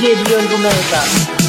DJ Dion Gomeza.